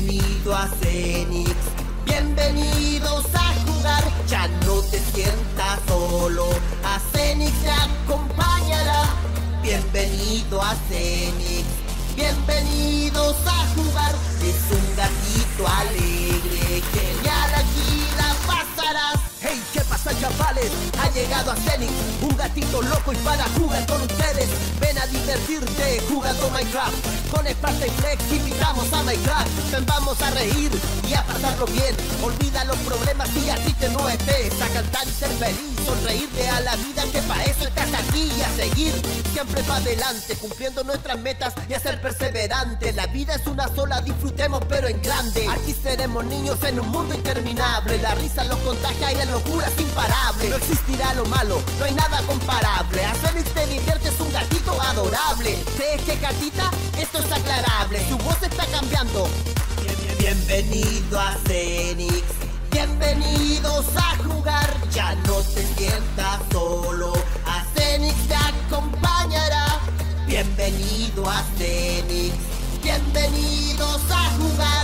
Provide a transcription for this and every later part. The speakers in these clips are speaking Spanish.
Bienvenido a Cenix, bienvenidos a jugar, ya no te sientas solo, a Cenix te acompañará. Bienvenido a Cenix, bienvenidos a jugar, es un gatito alegre, genial aquí la pasarás. Hey, ¿qué pasa chavales? Ha llegado a Zenith, un gatito loco y para jugar con ustedes. A divertirte jugando Minecraft. Con Sparta y Flex invitamos a Minecraft. Ven, vamos a reír y a pasarlo bien. Olvida los problemas y así te no estés. A cantar y ser feliz, sonreírte a la vida que para eso estás aquí y a seguir. Siempre para adelante, cumpliendo nuestras metas y a ser perseverante. La vida es una sola, disfrutemos pero en grande. Aquí seremos niños en un mundo interminable. La risa los contagia y la locura es imparable. No existirá lo malo, no hay nada comparable. A Félix te diviertes un gatito adorable. ¿Sabes qué gatita? Esto es aclarable. Su voz está cambiando. Bienvenido a Cenix, bienvenidos a jugar, ya no te sientas solo, a Cenix te acompañará. Bienvenido a Cenix, bienvenidos a jugar,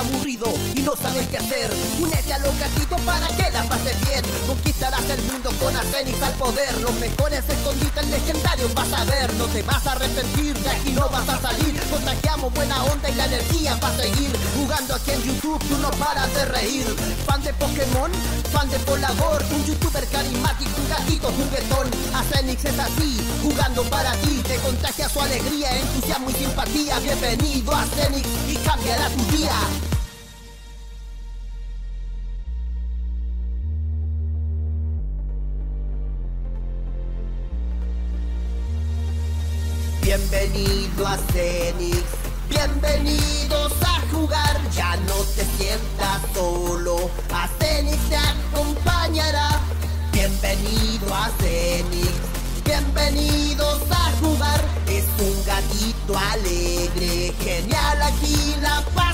aburrido y no sabes qué hacer, únete a los gatitos para que la pases bien. Conquistarás el mundo con Acenix al poder. Los mejores escondites legendarios vas a ver. No te vas a arrepentir, de aquí no vas a salir. Contagiamos buena onda y la energía va a seguir. Jugando aquí en YouTube, tú no paras de reír. Fan de Pokémon, fan de Polagor, un youtuber carismático, un gatito juguetón. Acenix es así, jugando para ti. Te contagia su alegría, entusiasmo y simpatía. Bienvenido a Acenix y cambiará tu día. Bienvenido a Cenix, bienvenidos a jugar, ya no te sientas solo, a Cenix te bienvenidos a jugar, es un gatito alegre, genial aquí la pasará.